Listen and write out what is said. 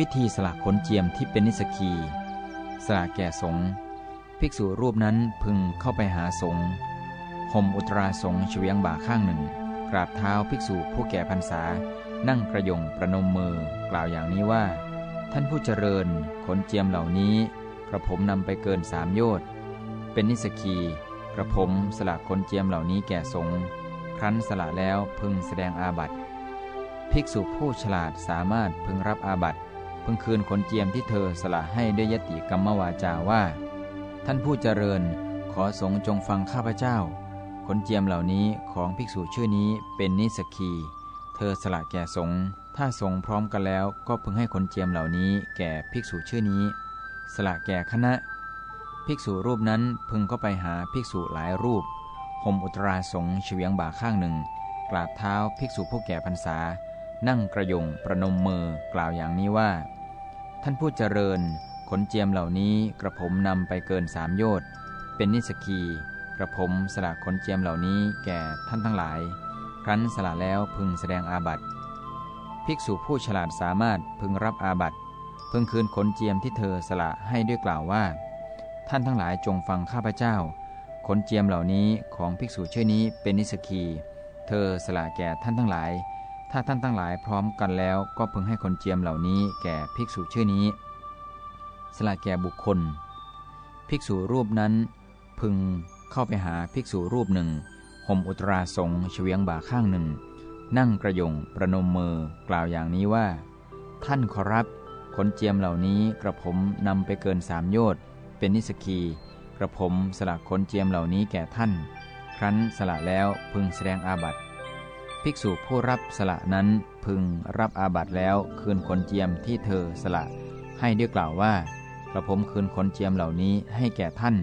วิธีสละขนเจียมที่เป็นนิสกี สละแก่สงฆ์ภิกษุรูปนั้นพึงเข้าไปหาสงฆ์ห่มอุตราสงฆ์เฉียงบ่าข้างหนึ่ง กราบเท้าภิกษุผู้แก่พรรษา นั่งกระยงประนมมือกล่าวอย่างนี้ว่า ท่านผู้เจริญขนเจียมเหล่านี้กระผมนำไปเกินสามโยชน์เป็นนิสกีกระผมสละขนเจียมเหล่านี้แก่สงฆ์ครั้นสละแล้วพึงแสดงอาบัติภิกษุผู้ฉลาดสามารถพึงรับอาบัติ พึงคืนขนเจียมที่เธอสละให้ด้วยยติกรรมวาจาว่า ท่านผู้เจริญขอสงจงฟังข้าพเจ้า ขนเจียมเหล่านี้ของภิกษุชื่อนี้เป็นนิสกี เธอสละแก่สงถ้าสงพร้อมกันแล้วก็พึงให้ขนเจียมเหล่านี้แก่ภิกษุชื่อนี้ สละแก่คณะ ภิกษุรูปนั้นพึงเข้าไปหาภิกษุหลายรูปห่มอุตราสงเฉียงบ่าข้างหนึ่ง กราบเท้าภิกษุผู้แก่พรรษา นั่งกระยงประนมมือกล่าวอย่างนี้ว่า ท่านผู้เจริญ ขนเจียมเหล่านี้กระผมนำไปเกินสามโยชน์เป็นนิสกี กระผมสละขนเจียมเหล่านี้แก่ท่านทั้งหลาย ครั้นสละแล้วพึงแสดงอาบัติ ภิกษุผู้ฉลาดสามารถพึงรับอาบัติพึงคืนขนเจียมที่เธอสละให้ด้วยกล่าวว่า ท่านทั้งหลายจงฟังข้าพเจ้า ขนเจียมเหล่านี้ของภิกษุชื่อนี้เป็นนิสกี เธอสละแก่ท่านทั้งหลาย ถ้าท่านทั้งหลายพร้อมกันแล้วก็พึงให้ขนเจียมเหล่านี้แก่ภิกษุชื่อนี้ สละแก่บุคคล ภิกษุรูปนั้น พึงเข้าไปหาภิกษุรูปหนึ่งห่มอุตราสงเฉียงบ่าข้างหนึ่ง นั่งกระยงประนมมือกล่าวอย่างนี้ว่า ท่านขอรับขนเจียมเหล่านี้กระผมนำไปเกินสามโยชน์เป็นนิสกี กระผมสละขนเจียมเหล่านี้แก่ท่าน ครั้นสละแล้วพึงแสดงอาบัติ ภิกษุผู้รับสละนั้นพึงรับอาบัติแล้วคืนขนเจียมที่เธอสละ ให้ด้วยกล่าวว่า กระผมคืนขนเจียมเหล่านี้ให้แก่ท่าน